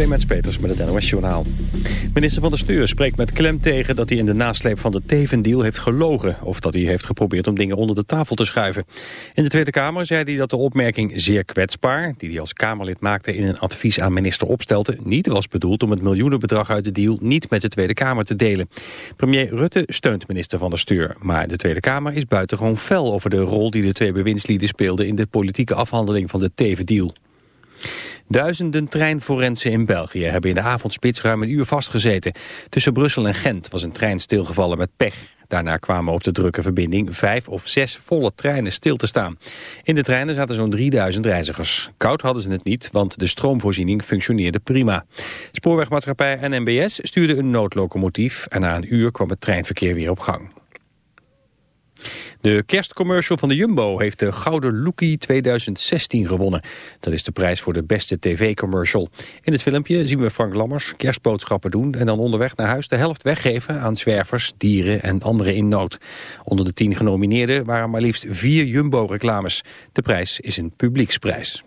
Clemens Peters met het NOS Journaal. Minister van de Stuur spreekt met klem tegen dat hij in de nasleep van de Tevendeal heeft gelogen... of dat hij heeft geprobeerd om dingen onder de tafel te schuiven. In de Tweede Kamer zei hij dat de opmerking zeer kwetsbaar... die hij als Kamerlid maakte in een advies aan minister Opstelten... niet was bedoeld om het miljoenenbedrag uit de deal niet met de Tweede Kamer te delen. Premier Rutte steunt minister van de Stuur... maar de Tweede Kamer is buitengewoon fel over de rol die de twee bewindslieden speelden... in de politieke afhandeling van de Tevendeal. Duizenden treinforensen in België hebben in de avondspits ruim een uur vastgezeten. Tussen Brussel en Gent was een trein stilgevallen met pech. Daarna kwamen op de drukke verbinding vijf of zes volle treinen stil te staan. In de treinen zaten zo'n 3000 reizigers. Koud hadden ze het niet, want de stroomvoorziening functioneerde prima. Spoorwegmaatschappij en NBS stuurden een noodlocomotief... en na een uur kwam het treinverkeer weer op gang. De kerstcommercial van de Jumbo heeft de Gouden Lookie 2016 gewonnen. Dat is de prijs voor de beste tv-commercial. In het filmpje zien we Frank Lammers kerstboodschappen doen... en dan onderweg naar huis de helft weggeven aan zwervers, dieren en anderen in nood. Onder de tien genomineerden waren maar liefst vier Jumbo-reclames. De prijs is een publieksprijs.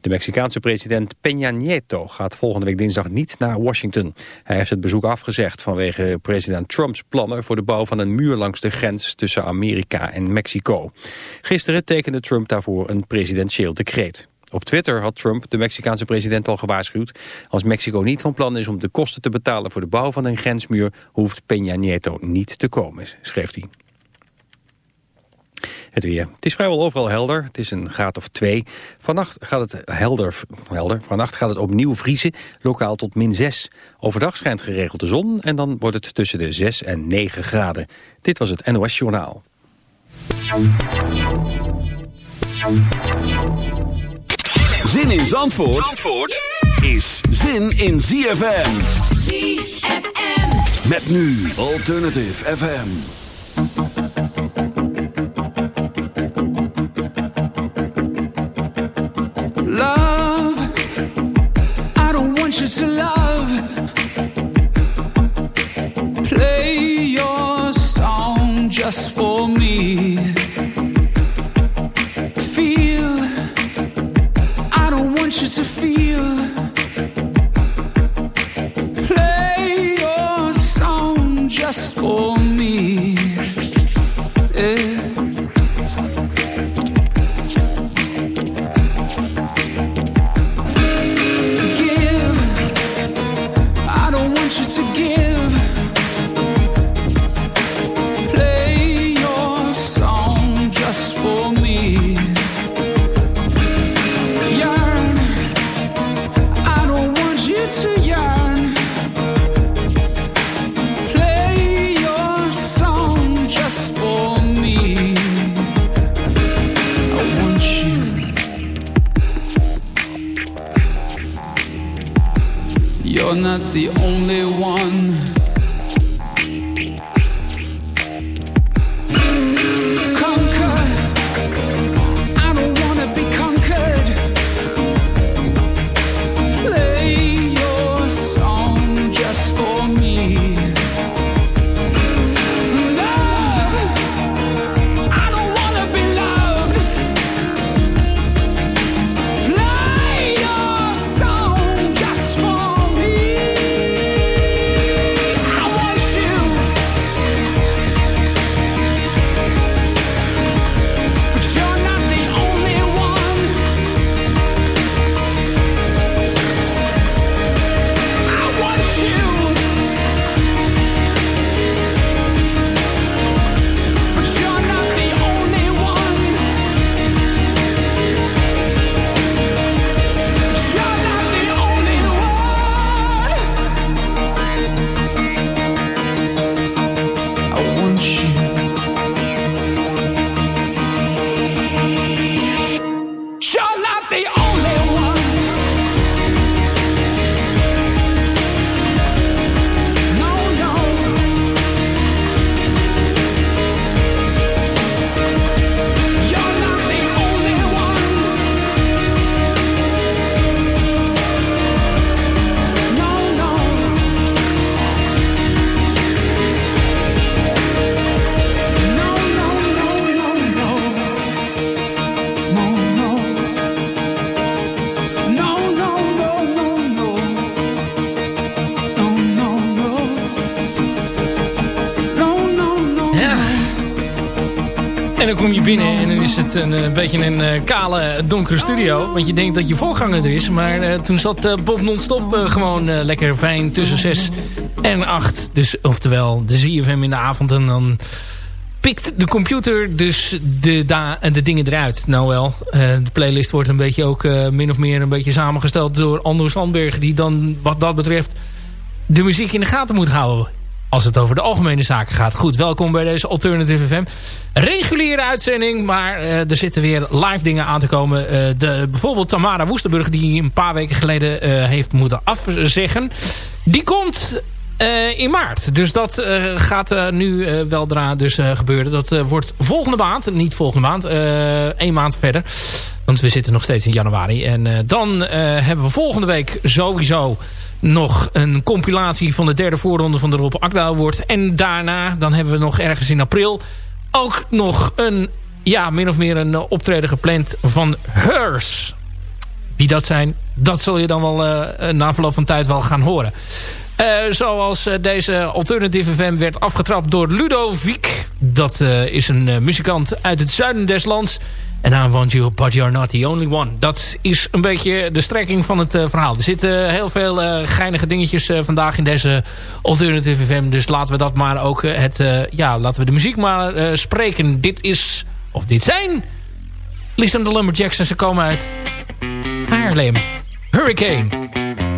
De Mexicaanse president Peña Nieto gaat volgende week dinsdag niet naar Washington. Hij heeft het bezoek afgezegd vanwege president Trumps plannen voor de bouw van een muur langs de grens tussen Amerika en Mexico. Gisteren tekende Trump daarvoor een presidentieel decreet. Op Twitter had Trump de Mexicaanse president al gewaarschuwd. Als Mexico niet van plan is om de kosten te betalen voor de bouw van een grensmuur... hoeft Peña Nieto niet te komen, schreef hij. Het weer. Het is vrijwel overal helder. Het is een graad of twee. Vannacht gaat het helder. helder. Vannacht gaat het opnieuw vriezen. Lokaal tot min 6. Overdag schijnt geregeld de zon. En dan wordt het tussen de 6 en 9 graden. Dit was het NOS Journaal. Zin in Zandvoort, Zandvoort is zin in ZFM. ZFM. Met nu Alternative FM. To love. Play your song just for me. Binnen en dan is het een, een beetje een uh, kale, donkere studio. Want je denkt dat je voorganger er is. Maar uh, toen zat uh, Bob non-stop gewoon lekker fijn tussen 6 en 8. Dus oftewel de ZFM in de avond. En dan pikt de computer dus de, da de dingen eruit. Nou wel, de playlist wordt een beetje ook min of meer een beetje samengesteld door Anders Sandberg. Die dan wat dat betreft de muziek in de gaten moet houden als het over de algemene zaken gaat. Goed, welkom bij deze Alternative FM. Reguliere uitzending, maar uh, er zitten weer live dingen aan te komen. Uh, de, bijvoorbeeld Tamara Woestenburg, die een paar weken geleden uh, heeft moeten afzeggen. Die komt in maart. Dus dat gaat nu weldra dus gebeuren. Dat wordt volgende maand, niet volgende maand, één maand verder. Want we zitten nog steeds in januari. En dan hebben we volgende week sowieso nog een compilatie van de derde voorronde van de Rob Akda Award. En daarna, dan hebben we nog ergens in april... ook nog een, ja, min of meer een optreden gepland van Hers. Wie dat zijn, dat zul je dan wel uh, na verloop van tijd wel gaan horen. Zoals deze Alternative FM werd afgetrapt door Ludovic. Dat is een muzikant uit het zuiden des lands. En I want you, but you're not the only one. Dat is een beetje de strekking van het uh, verhaal. Er zitten heel veel uh, geinige dingetjes vandaag in deze Alternative FM. Dus laten we dat maar ook het... ja, laten we de muziek maar spreken. Dit is, of dit zijn... Lisa de Lumberjacks en ze komen uit Haarlem. Hurricane.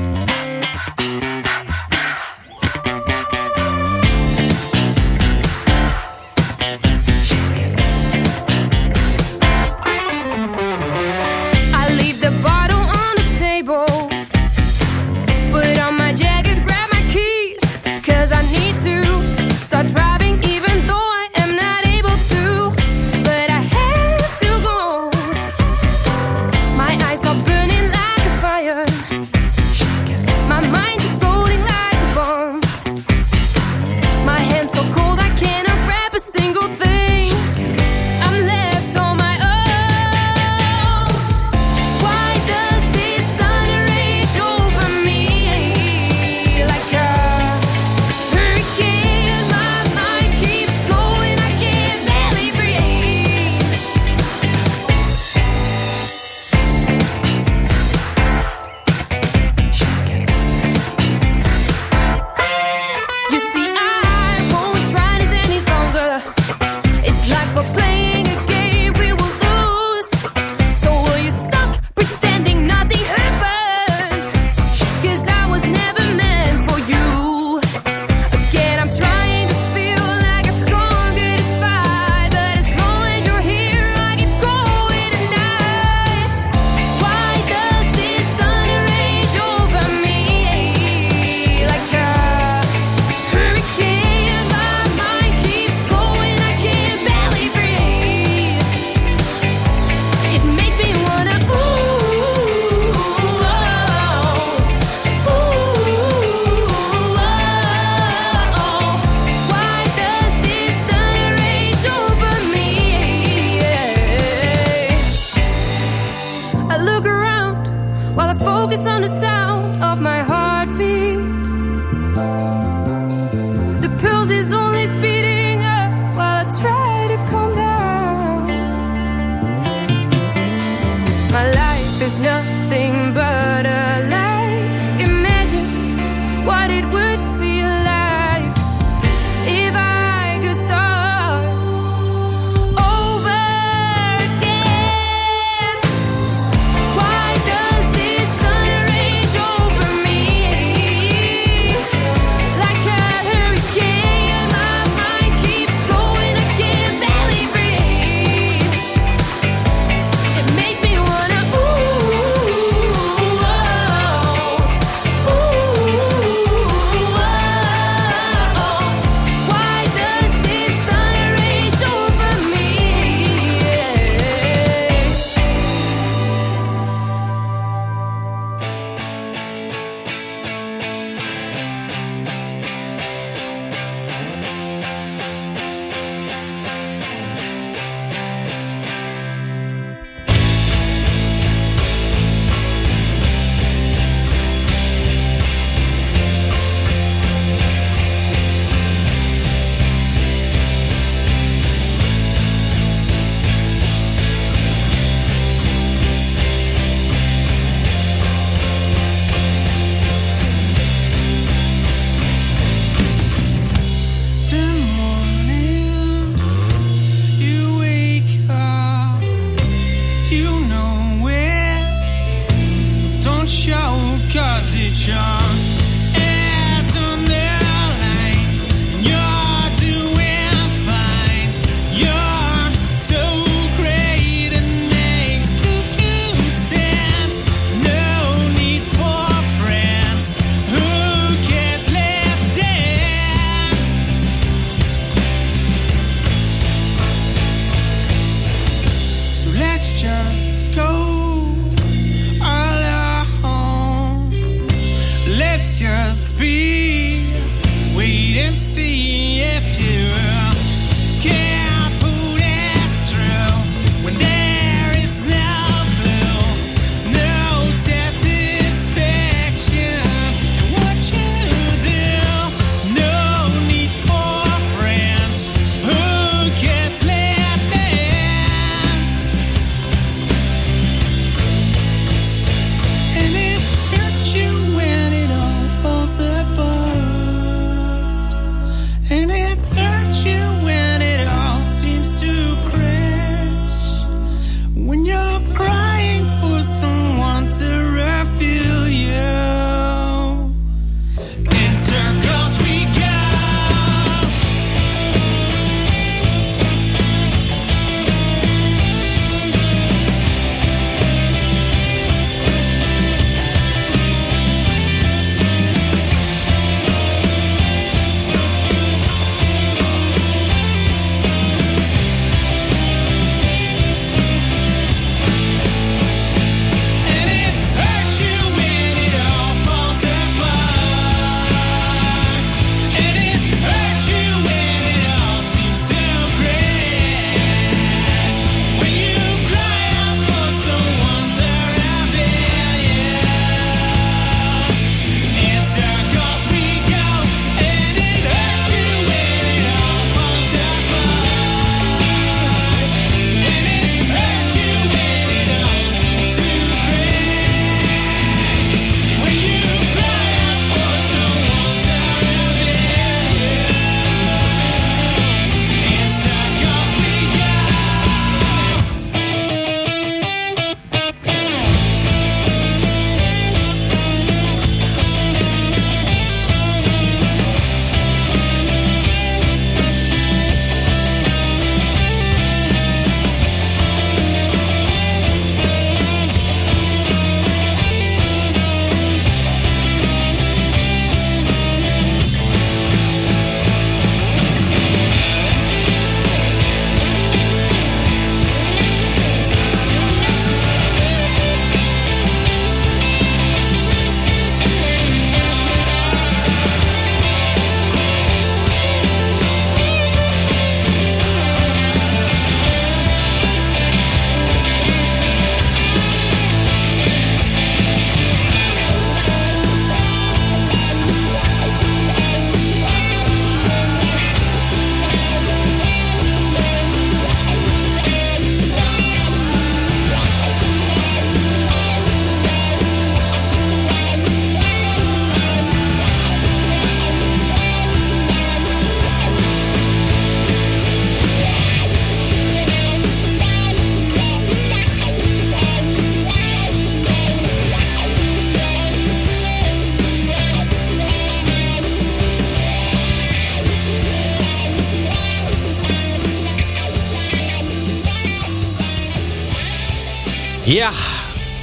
Ja,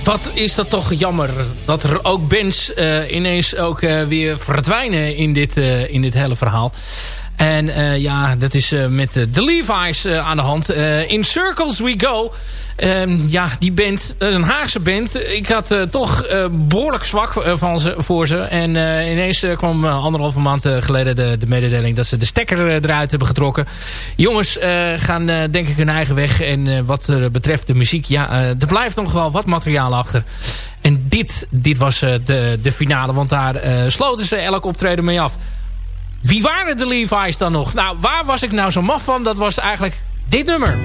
wat is dat toch jammer dat er ook bands uh, ineens ook uh, weer verdwijnen in dit, uh, in dit hele verhaal. En uh, ja, dat is uh, met de Levi's aan de hand. in Circles We Go. Um, ja, die band, dat is een Haagse band. Ik had toch behoorlijk zwak van ze, voor ze. En ineens kwam anderhalve maand geleden de, de mededeling... dat ze de stekker eruit hebben getrokken. Jongens gaan denk ik hun eigen weg. En wat betreft de muziek, ja, er blijft nog wel wat materiaal achter. En dit, dit was de, de finale, want daar sloten ze elk optreden mee af. Wie waren de Levi's dan nog? Nou, waar was ik nou zo maf van? Dat was eigenlijk dit nummer.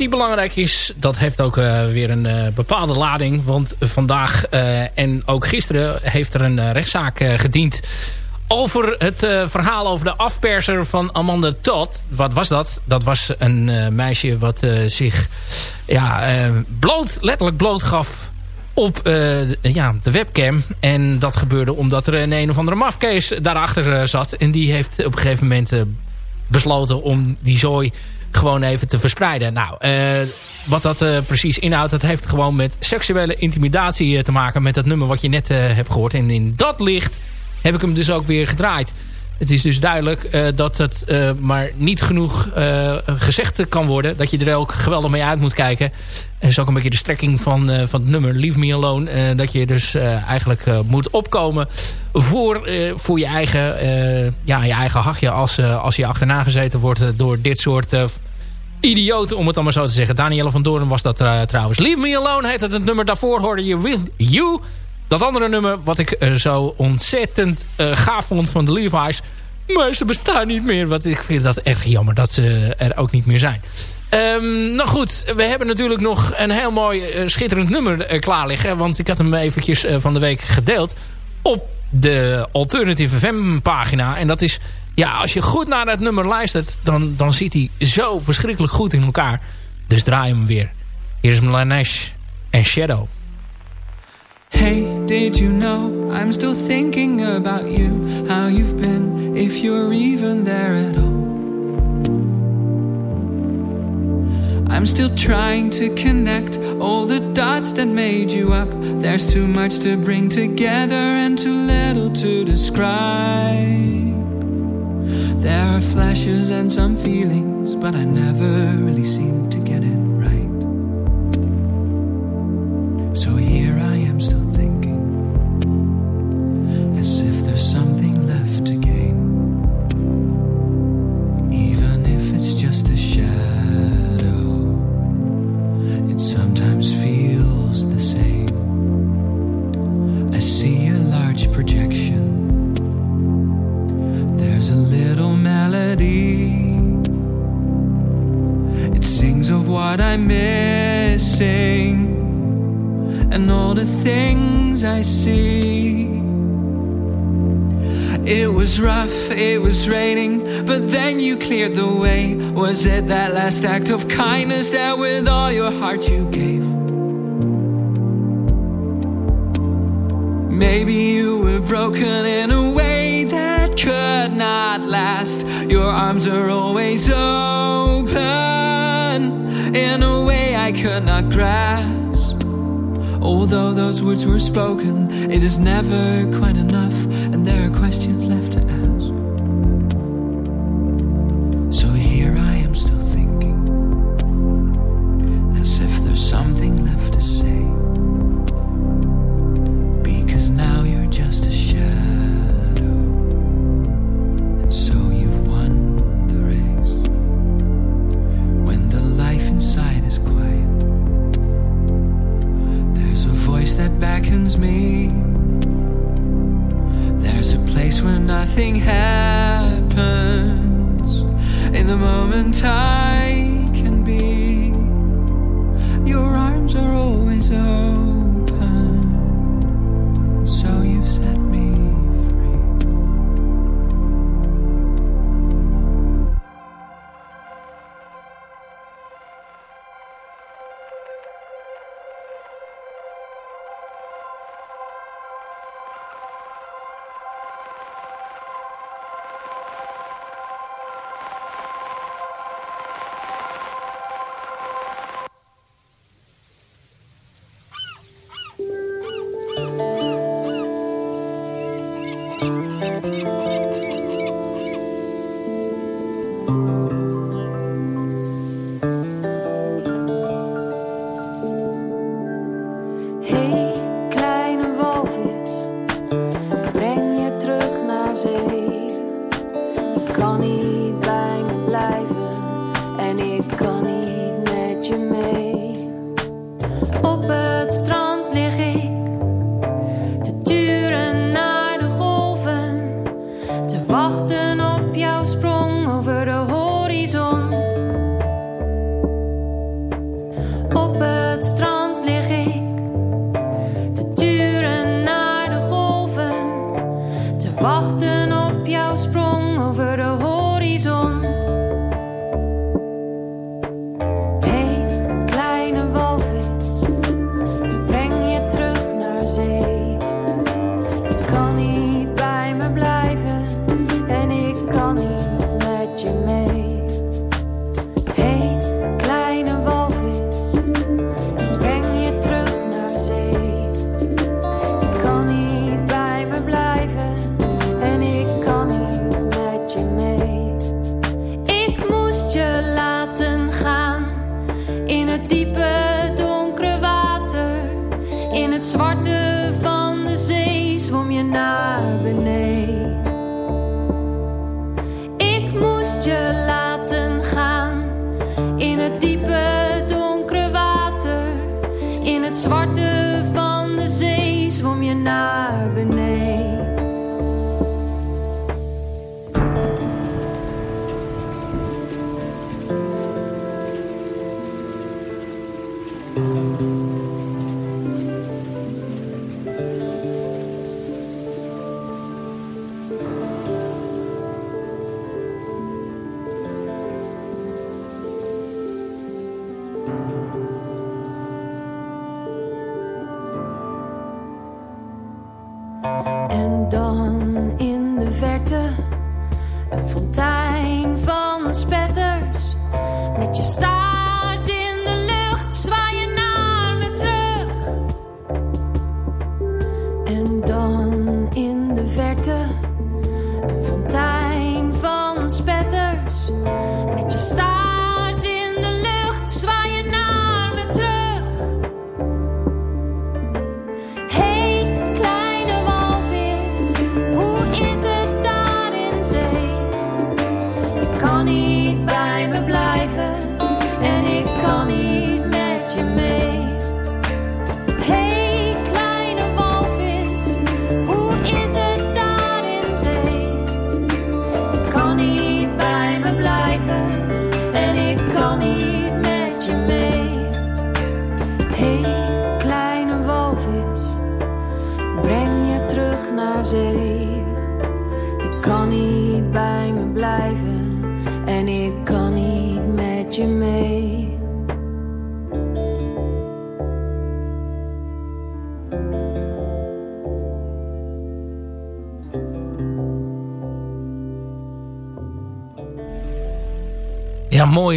Die belangrijk is, dat heeft ook weer een bepaalde lading. Want vandaag en ook gisteren heeft er een rechtszaak gediend over het verhaal over de afperser van Amanda Todd. Wat was dat? Dat was een meisje wat zich ja, bloot, letterlijk bloot gaf op ja, de webcam. En dat gebeurde omdat er een een of andere mafkees daarachter zat. En die heeft op een gegeven moment besloten om die zooi gewoon even te verspreiden. Nou, uh, wat dat uh, precies inhoudt, dat heeft gewoon met seksuele intimidatie uh, te maken met dat nummer wat je net hebt gehoord. En in dat licht heb ik hem dus ook weer gedraaid. Het is dus duidelijk uh, dat het uh, maar niet genoeg uh, gezegd kan worden. Dat je er ook geweldig mee uit moet kijken. En is ook een beetje de strekking van, van het nummer Leave Me Alone. dat je dus eigenlijk moet opkomen voor, voor je, eigen, ja, je eigen hachje. Als, als je achterna gezeten wordt door dit soort idioten, om het allemaal zo te zeggen. Danielle van Doorn was dat trouwens. Leave Me Alone heet het. Het nummer daarvoor hoorde je With You... Dat andere nummer, wat ik uh, zo ontzettend uh, gaaf vond van de Levi's... maar ze bestaan niet meer. Want ik vind dat echt jammer dat ze er ook niet meer zijn. Um, nou goed, we hebben natuurlijk nog een heel mooi uh, schitterend nummer klaar liggen. Want ik had hem eventjes van de week gedeeld op de Alternative FM pagina. En dat is, ja, als je goed naar dat nummer luistert... dan, dan zit hij zo verschrikkelijk goed in elkaar. Dus draai hem weer. Hier is Lanesh en Shadow. Hey, did you know I'm still thinking about you? How you've been, if you're even there at all. I'm still trying to connect all the dots that made you up. There's too much to bring together and too little to describe. There are flashes and some feelings, but I never really seem to get it. Cleared the way? Was it that last act of kindness that with all your heart you gave? Maybe you were broken in a way that could not last. Your arms are always open in a way I could not grasp. Although those words were spoken, it is never quite enough, rồi Just stop.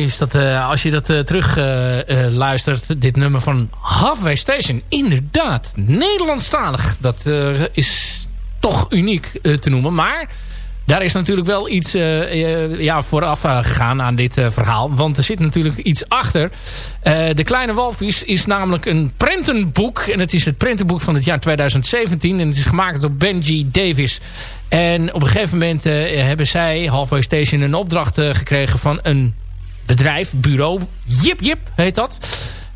Is dat uh, als je dat uh, terug uh, luistert, dit nummer van Halfway Station. Inderdaad, Nederlandstalig. Dat is toch uniek te noemen. Maar daar is natuurlijk wel iets ja, vooraf gegaan aan dit verhaal. Want er zit natuurlijk iets achter. de Kleine Walvis is namelijk een prentenboek. En het is het prentenboek van het jaar 2017. En het is gemaakt door Benji Davis. En op een gegeven moment hebben zij, Halfway Station, een opdracht gekregen van een bedrijf, bureau. Jip Jip heet dat.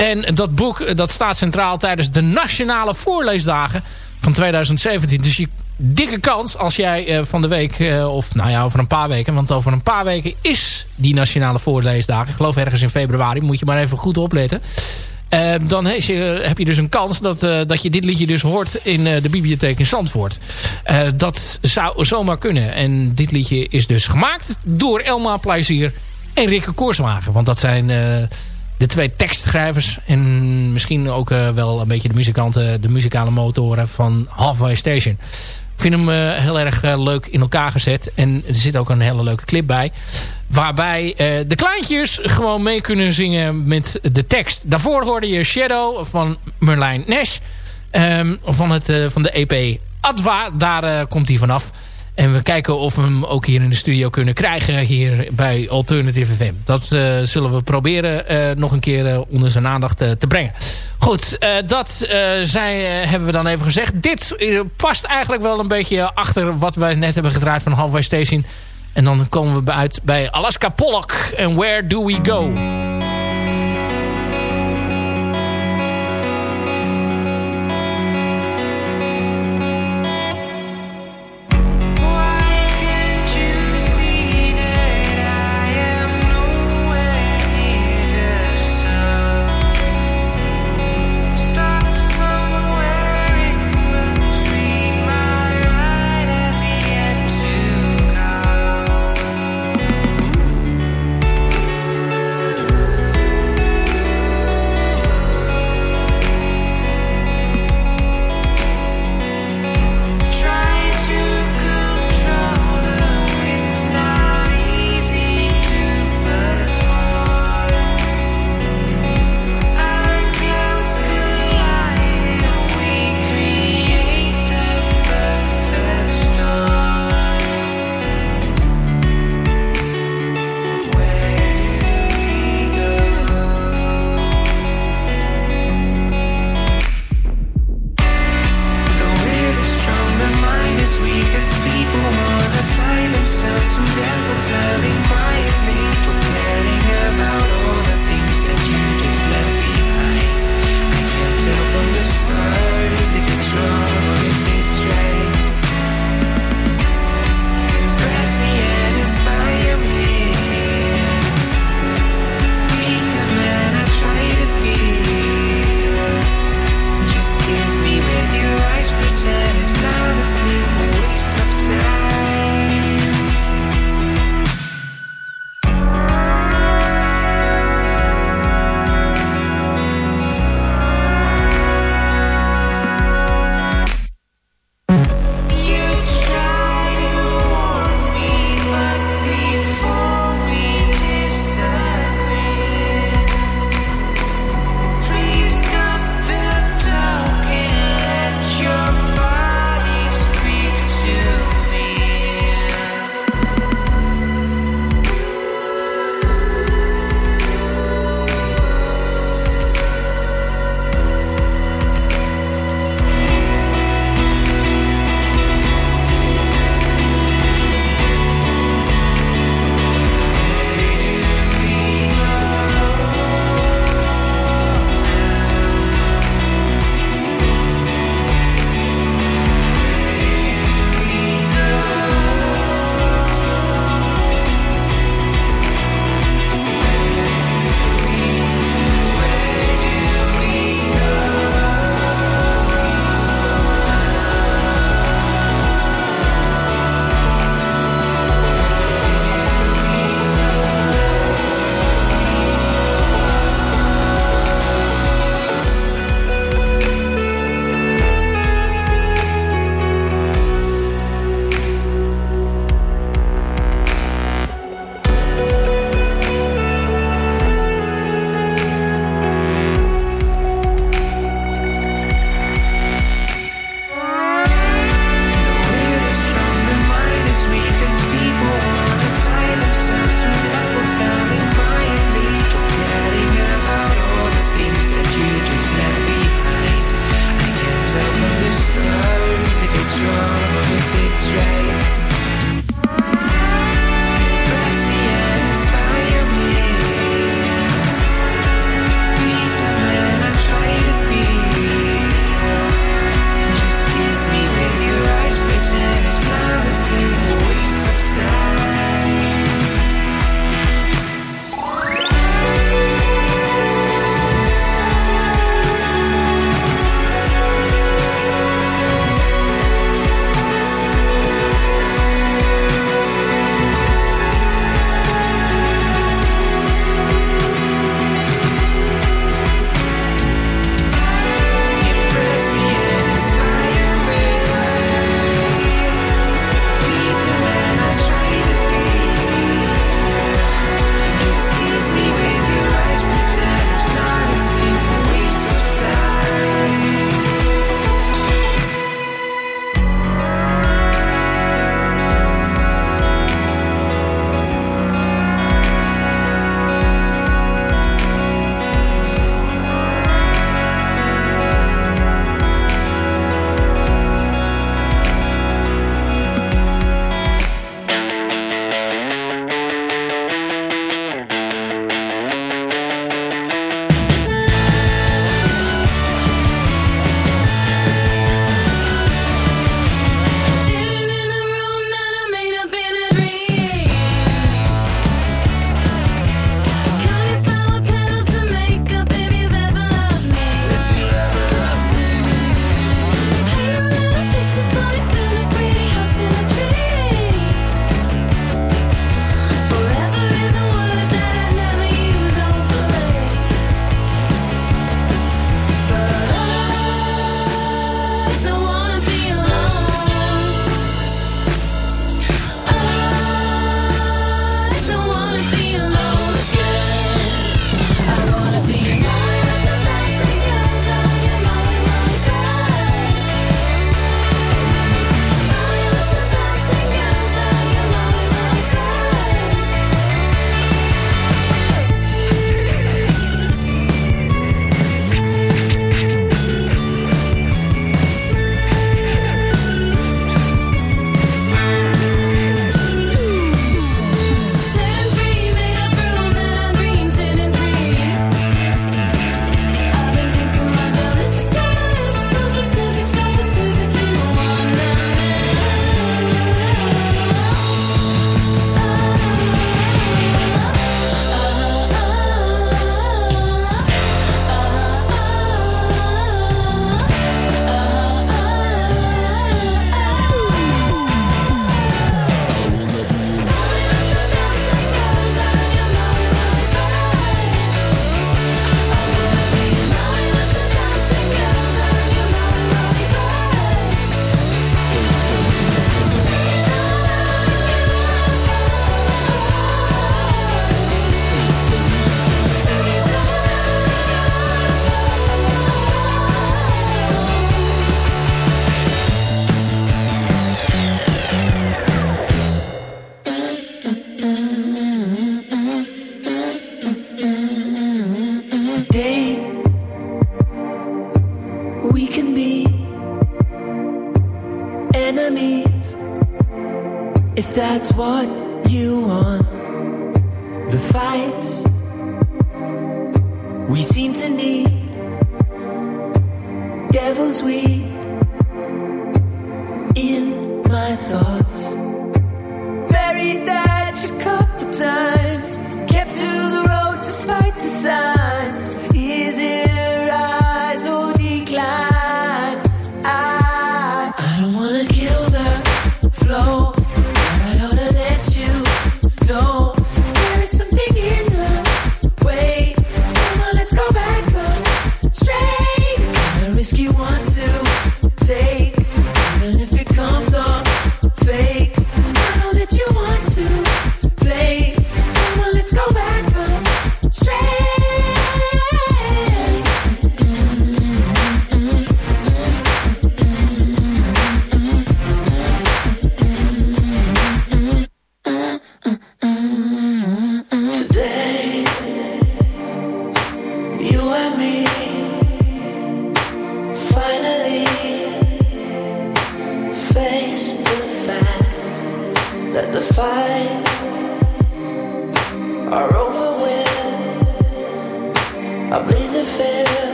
En dat boek eh, dat staat centraal tijdens de nationale voorleesdagen van 2017. Dus je dikke kans als jij uh, van de week, uh, of nou ja, over een paar weken... want over een paar weken is die nationale voorleesdagen. Ik geloof ergens in februari, moet je maar even goed opletten. Dan je, heb je dus een kans dat, dat je dit liedje dus hoort in de bibliotheek in Zandvoort. dat zou zomaar kunnen. En dit liedje is dus gemaakt door Elma Plezier en Rikke Koorswagen. Want dat zijn uh, de twee tekstschrijvers. En misschien ook uh, wel een beetje de muzikanten, de muzikale motoren van Halfway Station. Ik vind hem uh, heel erg leuk in elkaar gezet. En er zit ook een hele leuke clip bij. Waarbij de kleintjes gewoon mee kunnen zingen met de tekst. Daarvoor hoorde je Shadow van Merlijn Nash. Um, van, het, van de EP Adwa. Daar komt hij vanaf. En we kijken of we hem ook hier in de studio kunnen krijgen. Hier bij Alternative FM. Dat uh, zullen we proberen uh, nog een keer uh, onder zijn aandacht te brengen. Goed, dat hebben we dan even gezegd. Dit past eigenlijk wel een beetje achter wat wij net hebben gedraaid van Halfway Station. En dan komen we uit bij Alaska Pollock. En Where Do We Go?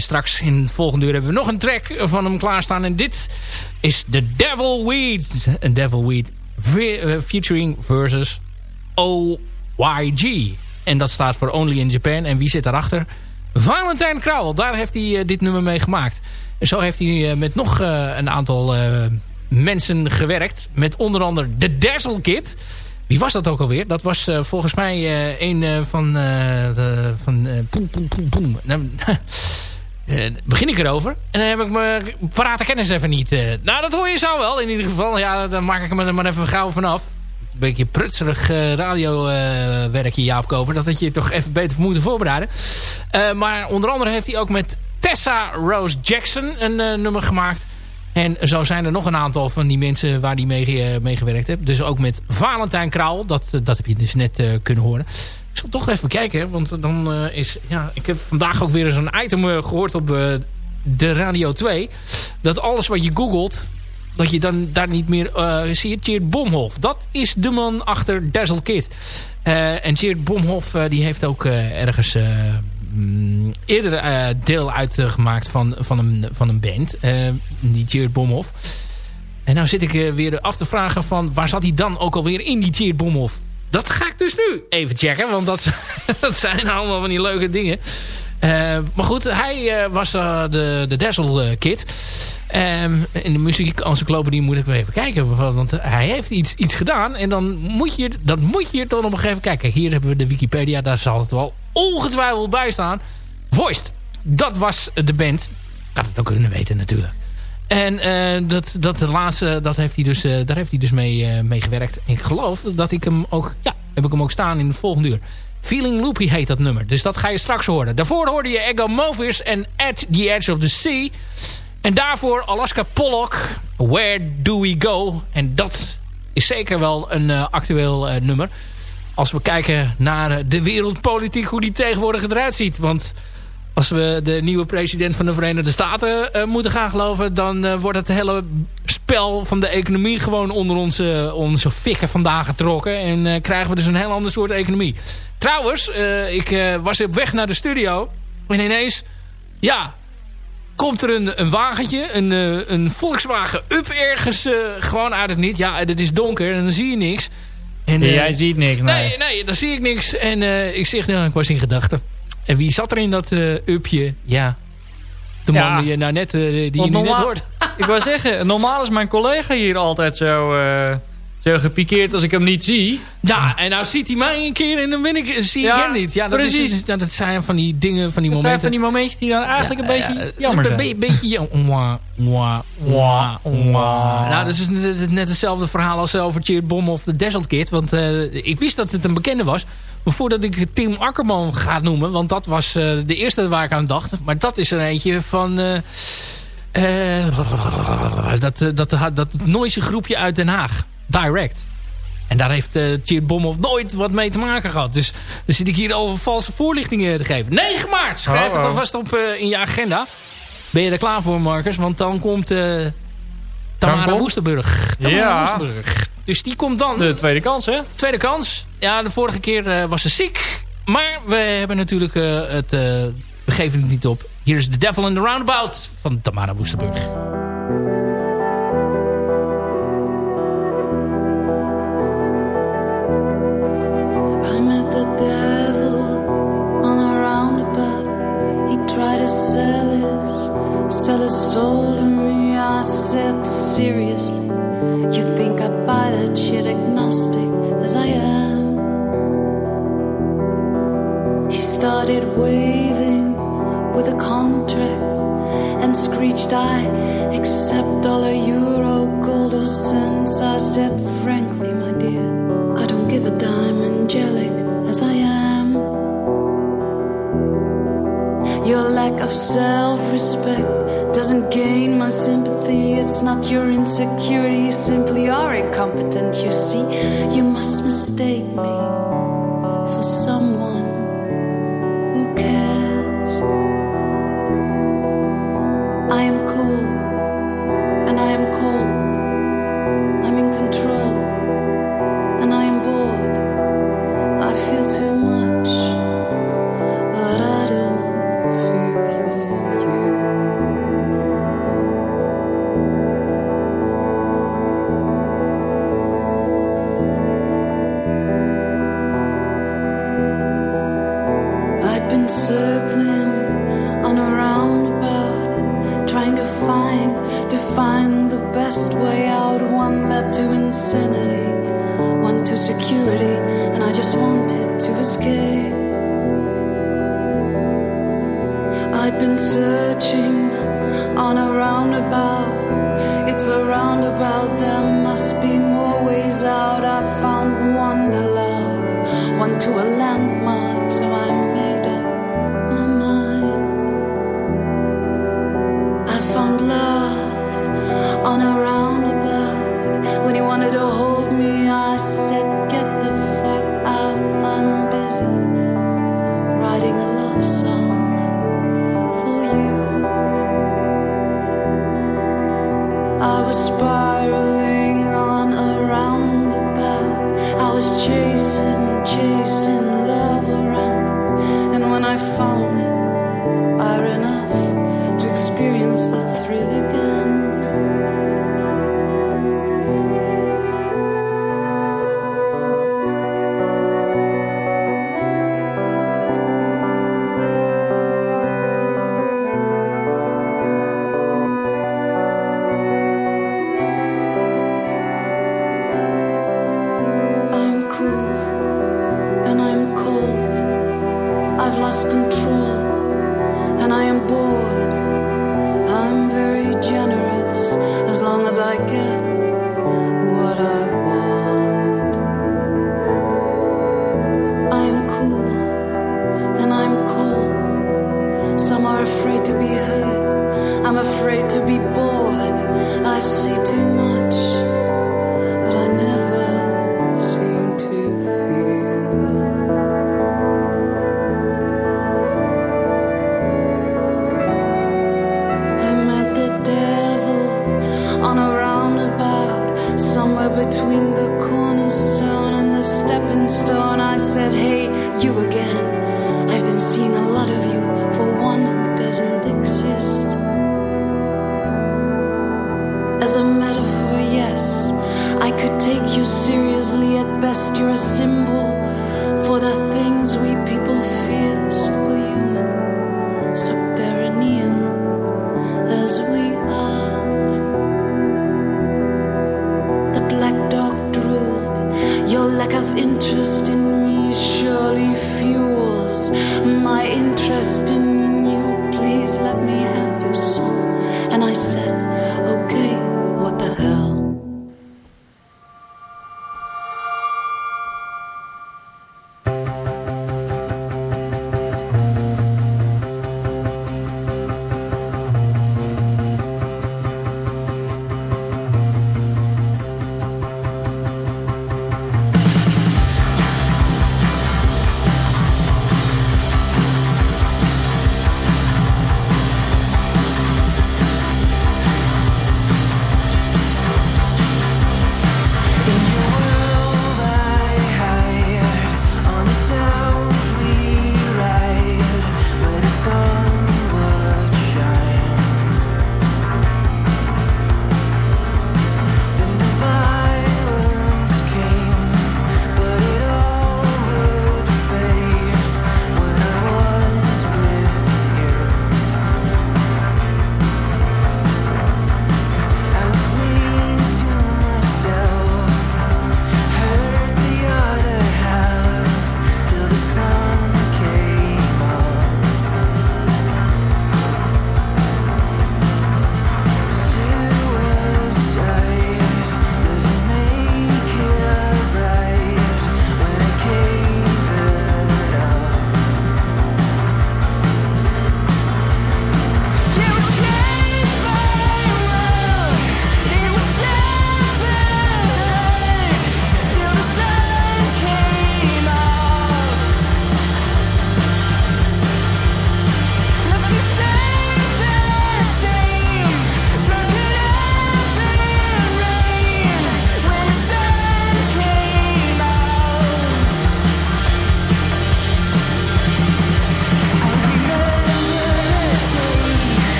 Straks. In het volgende uur hebben we nog een track van hem klaarstaan. En dit is The Devil Weed. Een Devil Weed ve- featuring versus OYG. En dat staat voor Only in Japan. En wie zit daarachter? Valentijn Krauwel. Daar heeft hij eh, dit nummer mee gemaakt. En zo heeft hij eh, met nog eh, een aantal eh, mensen gewerkt. Met onder andere The Dazzle Kid. Wie was dat ook alweer? Dat was eh, volgens mij eh, een eh, van... eh, de, van eh. Eh, begin ik erover. En dan heb ik mijn parate kennis even niet. eh. nou, dat hoor je zo wel in ieder geval. Ja, dan maak ik hem er maar even gauw vanaf. Een beetje prutserig uh, radiowerkje, Jaap Koper. Dat had je toch even beter moeten voorbereiden. Eh, maar onder andere heeft hij ook met Tessa Rose Jackson een eh, nummer gemaakt. En zo zijn er nog een aantal van die mensen waar die mee, eh, mee gewerkt heeft. Dus ook met Valentijn Krauwel. Dat, eh, dat heb je dus net eh, kunnen horen. Ik zal toch even kijken. Want dan eh, is... Ja, ik heb vandaag ook weer een item eh, gehoord op eh, de Radio 2. Dat alles wat je googelt... Dat je dan daar niet meer ziet. Tjeerd Bomhoff. Dat is de man achter Dazzle Kid. En Tjeerd Bomhoff die heeft ook ergens mm, eerder deel uitgemaakt van, van, een, van een band. die Tjeerd Bomhoff. En nou zit ik weer af te vragen van... Waar zat hij dan ook alweer in die Tjeerd Bomhoff? Dat ga ik dus nu even checken. Want dat, dat zijn allemaal van die leuke dingen. maar goed, hij was de, de Dazzle Kid. Um, in de muziek-encyclopedie moet ik even kijken. Want hij heeft iets, iets gedaan. En dan moet, je, dan moet je dan op een gegeven moment kijken. Hier hebben we de Wikipedia. Daar zal het wel ongetwijfeld bij staan. Voiced. Dat was de band. Had het ook kunnen weten natuurlijk. En uh, dat, dat de laatste, dat heeft hij dus, uh, daar heeft hij dus mee, uh, mee gewerkt. En ik geloof dat ik hem ook, ja, heb ik hem ook staan in het volgende uur. Feeling Loopy heet dat nummer. Dus dat ga je straks horen. Daarvoor hoorde je Ego Movis en At the Edge of the Sea. En daarvoor Alaska Pollock, Where Do We Go? En dat is zeker wel een actueel nummer. Als we kijken naar de wereldpolitiek, hoe die tegenwoordig eruit ziet. Want als we de nieuwe president van de Verenigde Staten uh, moeten gaan geloven... dan uh, wordt het hele spel van de economie gewoon onder onze, onze fikken vandaan getrokken. En uh, krijgen we dus een heel ander soort economie. Trouwens, ik was op weg naar de studio. En ineens, ja, komt er een, een wagentje. Een, een Volkswagen Up ergens gewoon uit het niet. Ja, het is donker en dan zie je niks. En, jij ziet niks, nee. Nee, nee, dan zie ik niks. En ik zeg, nou, ik was in gedachten. En wie zat er in dat uh, upje? Ja, de man die je nou net, uh, die je nu net hoort. ik wou zeggen, normaal is mijn collega hier altijd zo... Uh, zo gepikeerd als ik hem niet zie. Ja, en nou ziet hij mij een keer en dan ben ik, zie ik hem niet. Ja, dat, precies. Is, dat zijn van die dingen, van die dat momenten. zijn van die momentjes die dan eigenlijk ja, een beetje ja, jammer zijn. Een beetje... Nou, dat is net hetzelfde verhaal als over Cheer Bomb of The Desert Kid. Want uh, ik wist dat het een bekende was. Maar voordat ik Tim Akkerman ga noemen... want dat was uh, de eerste waar ik aan dacht. Maar dat is er eentje van... Uh, dat, dat, dat, dat noise groepje uit Den Haag. Direct. En daar heeft uh, Tjeerd Bomhoff nooit wat mee te maken gehad. Dus dan zit ik hier al valse voorlichtingen te geven. 9 maart! Schrijf oh, oh. het alvast op in je agenda. Ben je er klaar voor, Marcus? Want dan komt Tamara Woesterburg. Tamara ja. Woesterburg. Dus die komt dan... De tweede kans, hè? Tweede kans. Ja, de vorige keer was ze ziek. Maar we hebben natuurlijk het... we geven het niet op. Hier is The Devil in the Roundabout van Tamara Woesterburg. sell his soul Not your insecurity, simply are incompetent. You see, you must mistake me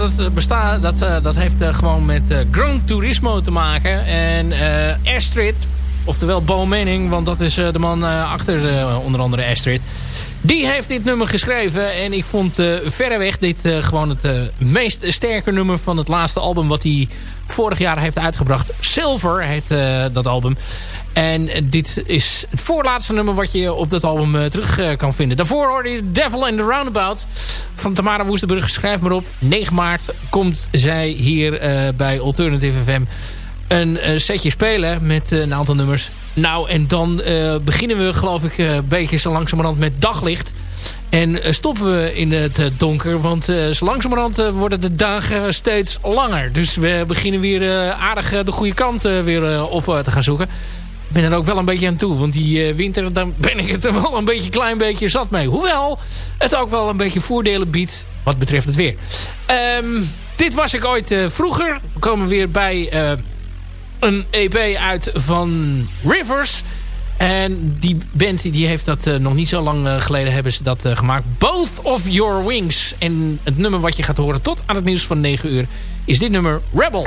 dat, bestaat, dat, dat heeft gewoon met Gran Turismo te maken. En Astrid, oftewel Bo Manning, want dat is de man achter onder andere Astrid... Die heeft dit nummer geschreven. En ik vond uh, verreweg dit uh, gewoon het uh, meest sterke nummer van het laatste album... wat hij vorig jaar heeft uitgebracht. Silver heet dat album. En dit is het voorlaatste nummer wat je op dat album terug kan vinden. Daarvoor hoorde je Devil in the Roundabout van Tamara Woestenburg. Schrijf maar op. 9 maart komt zij hier bij Alternative FM een setje spelen met een aantal nummers. Nou, en dan uh, beginnen we geloof ik een beetje zo langzamerhand met daglicht. En stoppen we in het donker. Want uh, zo langzamerhand worden de dagen steeds langer. Dus we beginnen weer aardig de goede kant weer op te gaan zoeken. Ik ben er ook wel een beetje aan toe. Want die winter, daar ben ik het wel een beetje klein beetje zat mee. Hoewel het ook wel een beetje voordelen biedt wat betreft het weer. Um, dit was ik ooit vroeger. We komen weer bij een EP uit van Rivers. En die band die heeft dat uh, nog niet zo lang uh, geleden hebben ze dat uh, gemaakt. Both of Your Wings. En het nummer wat je gaat horen tot aan het nieuws van 9 uur is dit nummer Rebel.